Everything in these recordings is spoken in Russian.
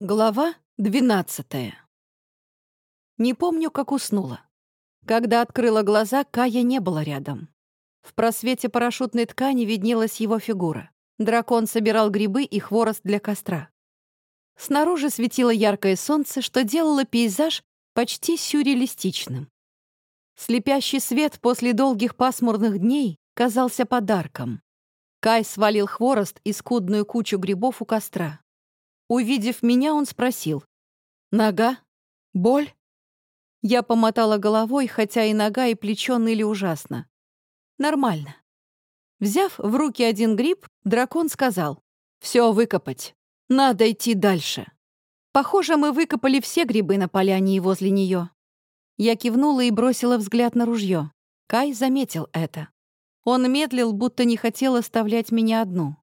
Глава 12 Не помню, как уснула. Когда открыла глаза, Кая не было рядом. В просвете парашютной ткани виднелась его фигура. Дракон собирал грибы и хворост для костра. Снаружи светило яркое солнце, что делало пейзаж почти сюрреалистичным. Слепящий свет после долгих пасмурных дней казался подарком. Кай свалил хворост и скудную кучу грибов у костра. Увидев меня, он спросил. «Нога? Боль?» Я помотала головой, хотя и нога, и плечо ныли ужасно. «Нормально». Взяв в руки один гриб, дракон сказал. «Все выкопать. Надо идти дальше». Похоже, мы выкопали все грибы на поляне и возле нее. Я кивнула и бросила взгляд на ружье. Кай заметил это. Он медлил, будто не хотел оставлять меня одну.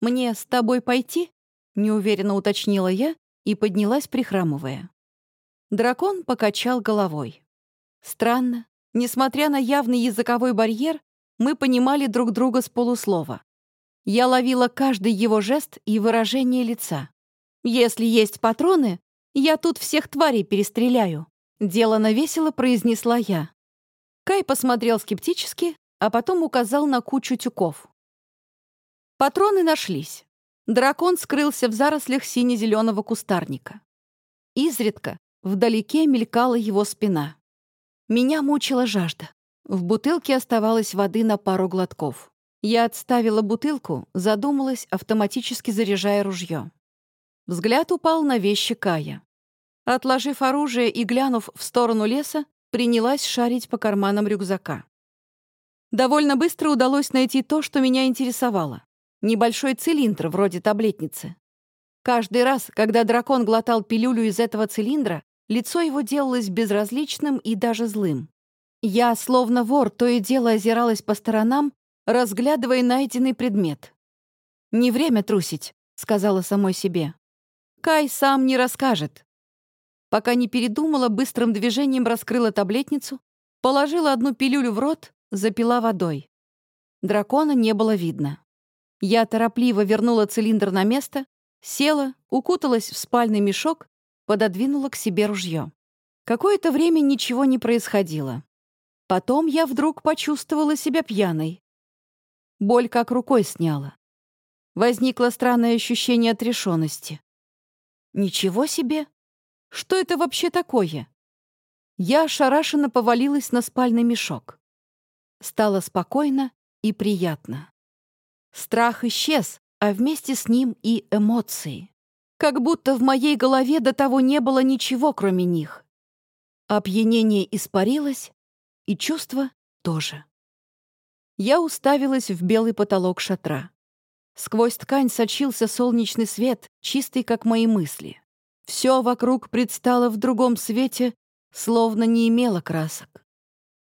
«Мне с тобой пойти?» Неуверенно уточнила я и поднялась, прихрамывая. Дракон покачал головой. Странно, несмотря на явный языковой барьер, мы понимали друг друга с полуслова. Я ловила каждый его жест и выражение лица. «Если есть патроны, я тут всех тварей перестреляю», — делано весело произнесла я. Кай посмотрел скептически, а потом указал на кучу тюков. Патроны нашлись. Дракон скрылся в зарослях сине-зеленого кустарника. Изредка вдалеке мелькала его спина. Меня мучила жажда. В бутылке оставалось воды на пару глотков. Я отставила бутылку, задумалась, автоматически заряжая ружье. Взгляд упал на вещи Кая. Отложив оружие и глянув в сторону леса, принялась шарить по карманам рюкзака. Довольно быстро удалось найти то, что меня интересовало. Небольшой цилиндр, вроде таблетницы. Каждый раз, когда дракон глотал пилюлю из этого цилиндра, лицо его делалось безразличным и даже злым. Я, словно вор, то и дело озиралась по сторонам, разглядывая найденный предмет. «Не время трусить», — сказала самой себе. «Кай сам не расскажет». Пока не передумала, быстрым движением раскрыла таблетницу, положила одну пилюлю в рот, запила водой. Дракона не было видно. Я торопливо вернула цилиндр на место, села, укуталась в спальный мешок, пододвинула к себе ружье. Какое-то время ничего не происходило. Потом я вдруг почувствовала себя пьяной. Боль как рукой сняла. Возникло странное ощущение отрешенности. Ничего себе! Что это вообще такое? Я ошарашенно повалилась на спальный мешок. Стало спокойно и приятно. Страх исчез, а вместе с ним и эмоции. Как будто в моей голове до того не было ничего, кроме них. Опьянение испарилось, и чувство тоже. Я уставилась в белый потолок шатра. Сквозь ткань сочился солнечный свет, чистый, как мои мысли. Все вокруг предстало в другом свете, словно не имело красок.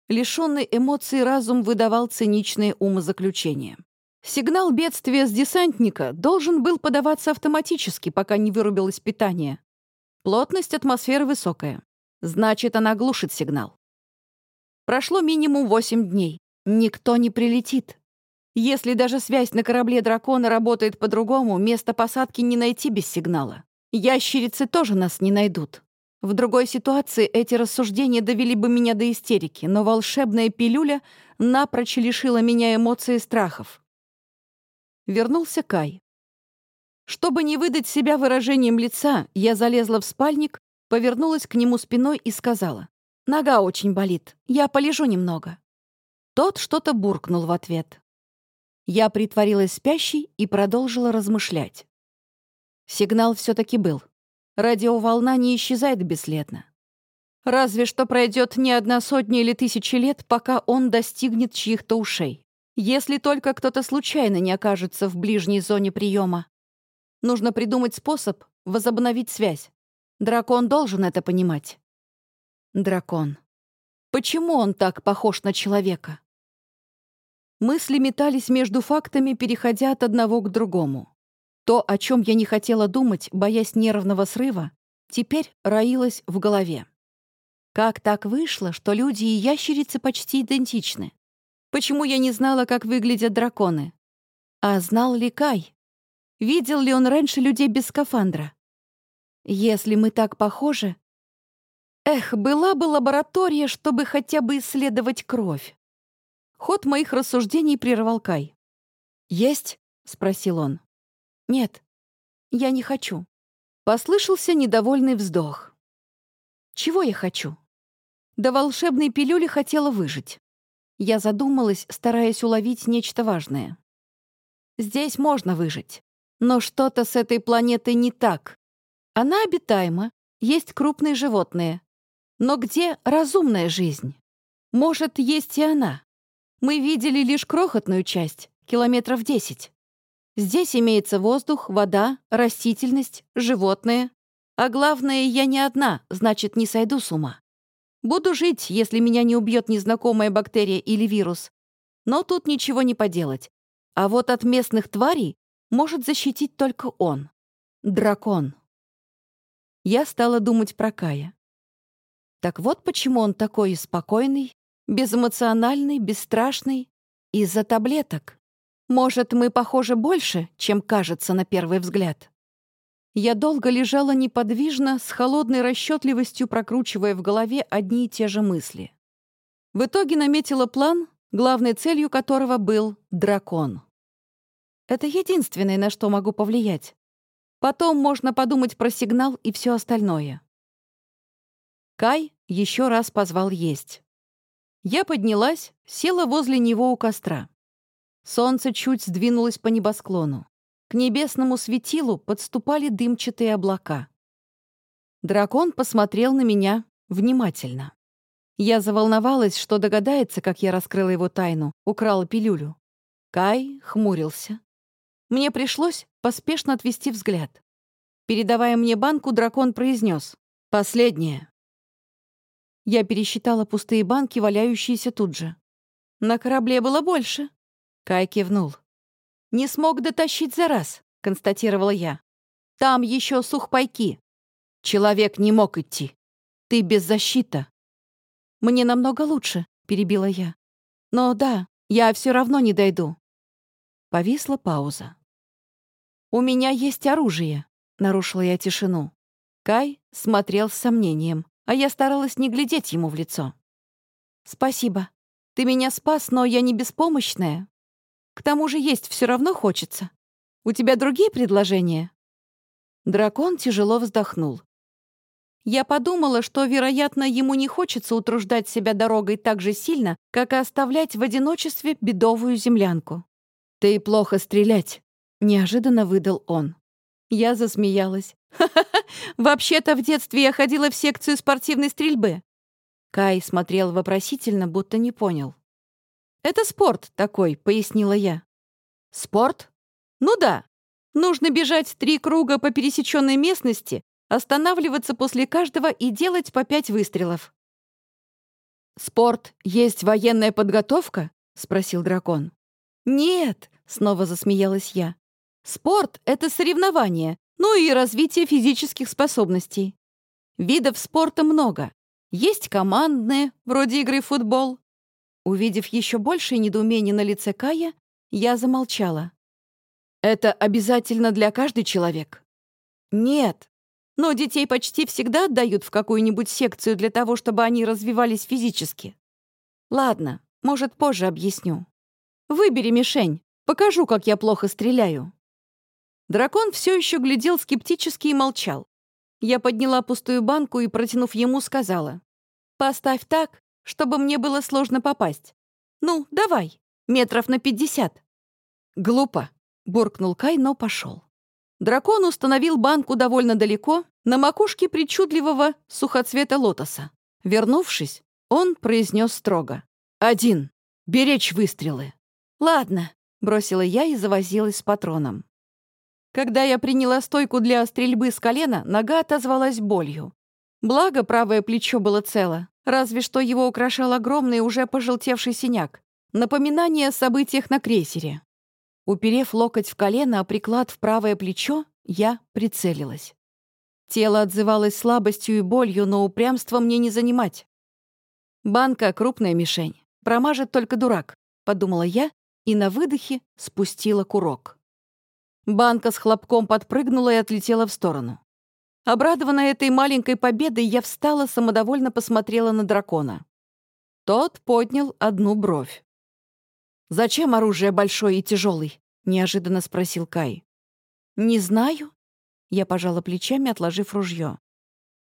Лишенный эмоций разум выдавал циничные умозаключения. Сигнал бедствия с десантника должен был подаваться автоматически, пока не вырубилось питание. Плотность атмосферы высокая. Значит, она глушит сигнал. Прошло минимум 8 дней. Никто не прилетит. Если даже связь на корабле дракона работает по-другому, место посадки не найти без сигнала. Ящерицы тоже нас не найдут. В другой ситуации эти рассуждения довели бы меня до истерики, но волшебная пилюля напрочь лишила меня эмоций и страхов. Вернулся Кай. Чтобы не выдать себя выражением лица, я залезла в спальник, повернулась к нему спиной и сказала. «Нога очень болит. Я полежу немного». Тот что-то буркнул в ответ. Я притворилась спящей и продолжила размышлять. Сигнал все таки был. Радиоволна не исчезает бесследно. Разве что пройдет не одна сотня или тысячи лет, пока он достигнет чьих-то ушей. Если только кто-то случайно не окажется в ближней зоне приема. Нужно придумать способ возобновить связь. Дракон должен это понимать. Дракон. Почему он так похож на человека? Мысли метались между фактами, переходя от одного к другому. То, о чем я не хотела думать, боясь нервного срыва, теперь роилось в голове. Как так вышло, что люди и ящерицы почти идентичны? Почему я не знала, как выглядят драконы? А знал ли Кай? Видел ли он раньше людей без скафандра? Если мы так похожи... Эх, была бы лаборатория, чтобы хотя бы исследовать кровь. Ход моих рассуждений прервал Кай. «Есть?» — спросил он. «Нет, я не хочу». Послышался недовольный вздох. «Чего я хочу?» До волшебной пилюли хотела выжить. Я задумалась, стараясь уловить нечто важное. Здесь можно выжить. Но что-то с этой планетой не так. Она обитаема, есть крупные животные. Но где разумная жизнь? Может, есть и она. Мы видели лишь крохотную часть, километров десять. Здесь имеется воздух, вода, растительность, животные. А главное, я не одна, значит, не сойду с ума. Буду жить, если меня не убьет незнакомая бактерия или вирус. Но тут ничего не поделать. А вот от местных тварей может защитить только он. Дракон. Я стала думать про Кая. Так вот почему он такой спокойный, безэмоциональный, бесстрашный. Из-за таблеток. Может, мы похожи больше, чем кажется на первый взгляд. Я долго лежала неподвижно, с холодной расчетливостью прокручивая в голове одни и те же мысли. В итоге наметила план, главной целью которого был дракон. Это единственное, на что могу повлиять. Потом можно подумать про сигнал и все остальное. Кай еще раз позвал есть. Я поднялась, села возле него у костра. Солнце чуть сдвинулось по небосклону. К небесному светилу подступали дымчатые облака. Дракон посмотрел на меня внимательно. Я заволновалась, что догадается, как я раскрыла его тайну, украла пилюлю. Кай хмурился. Мне пришлось поспешно отвести взгляд. Передавая мне банку, дракон произнес: «Последнее». Я пересчитала пустые банки, валяющиеся тут же. На корабле было больше. Кай кивнул. «Не смог дотащить за раз», — констатировала я. «Там еще сухпайки. Человек не мог идти. Ты без защиты». «Мне намного лучше», — перебила я. «Но да, я все равно не дойду». Повисла пауза. «У меня есть оружие», — нарушила я тишину. Кай смотрел с сомнением, а я старалась не глядеть ему в лицо. «Спасибо. Ты меня спас, но я не беспомощная. К тому же есть все равно хочется. У тебя другие предложения?» Дракон тяжело вздохнул. Я подумала, что, вероятно, ему не хочется утруждать себя дорогой так же сильно, как и оставлять в одиночестве бедовую землянку. «Ты плохо стрелять», — неожиданно выдал он. Я засмеялась. «Ха-ха-ха! Вообще-то в детстве я ходила в секцию спортивной стрельбы». Кай смотрел вопросительно, будто не понял. «Это спорт такой», — пояснила я. «Спорт? Ну да. Нужно бежать три круга по пересеченной местности, останавливаться после каждого и делать по пять выстрелов». «Спорт есть военная подготовка?» — спросил дракон. «Нет», — снова засмеялась я. «Спорт — это соревнование, ну и развитие физических способностей. Видов спорта много. Есть командные, вроде игры в футбол, Увидев еще большее недоумение на лице Кая, я замолчала. «Это обязательно для каждый человек?» «Нет. Но детей почти всегда отдают в какую-нибудь секцию для того, чтобы они развивались физически. Ладно, может, позже объясню. Выбери мишень, покажу, как я плохо стреляю». Дракон все еще глядел скептически и молчал. Я подняла пустую банку и, протянув ему, сказала. «Поставь так, чтобы мне было сложно попасть. Ну, давай, метров на пятьдесят». «Глупо», — буркнул Кай, но пошел. Дракон установил банку довольно далеко, на макушке причудливого сухоцвета лотоса. Вернувшись, он произнес строго. «Один. Беречь выстрелы». «Ладно», — бросила я и завозилась с патроном. Когда я приняла стойку для стрельбы с колена, нога отозвалась болью. Благо, правое плечо было цело, разве что его украшал огромный уже пожелтевший синяк. Напоминание о событиях на крейсере. Уперев локоть в колено, а приклад в правое плечо, я прицелилась. Тело отзывалось слабостью и болью, но упрямство мне не занимать. «Банка — крупная мишень. Промажет только дурак», — подумала я и на выдохе спустила курок. Банка с хлопком подпрыгнула и отлетела в сторону. Обрадованная этой маленькой победой, я встала, самодовольно посмотрела на дракона. Тот поднял одну бровь. «Зачем оружие большое и тяжелый? неожиданно спросил Кай. «Не знаю». Я пожала плечами, отложив ружье.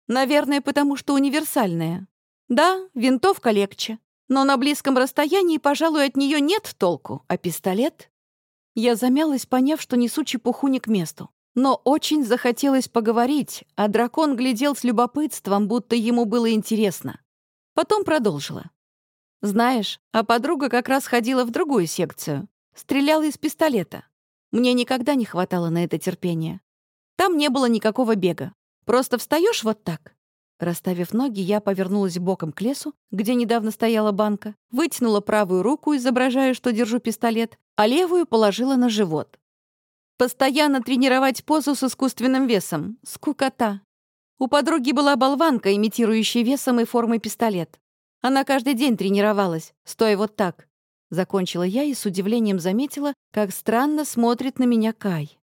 «Наверное, потому что универсальное. Да, винтовка легче, но на близком расстоянии, пожалуй, от нее нет толку, а пистолет...» Я замялась, поняв, что несу чепуху не к месту. Но очень захотелось поговорить, а дракон глядел с любопытством, будто ему было интересно. Потом продолжила. Знаешь, а подруга как раз ходила в другую секцию. Стреляла из пистолета. Мне никогда не хватало на это терпения. Там не было никакого бега. Просто встаешь вот так. Расставив ноги, я повернулась боком к лесу, где недавно стояла банка, вытянула правую руку, изображая, что держу пистолет, а левую положила на живот. Постоянно тренировать позу с искусственным весом. Скукота. У подруги была болванка, имитирующая весом и формой пистолет. Она каждый день тренировалась, стоя вот так. Закончила я и с удивлением заметила, как странно смотрит на меня Кай.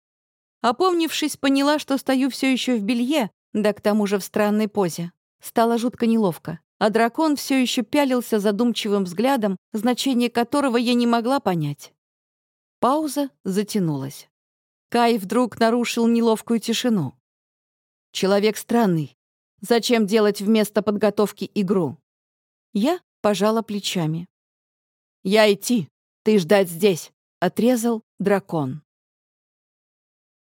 Опомнившись, поняла, что стою все еще в белье, да к тому же в странной позе. Стало жутко неловко, а дракон все еще пялился задумчивым взглядом, значение которого я не могла понять. Пауза затянулась. Кай вдруг нарушил неловкую тишину. «Человек странный. Зачем делать вместо подготовки игру?» Я пожала плечами. «Я идти, ты ждать здесь», — отрезал дракон.